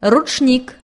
ручник.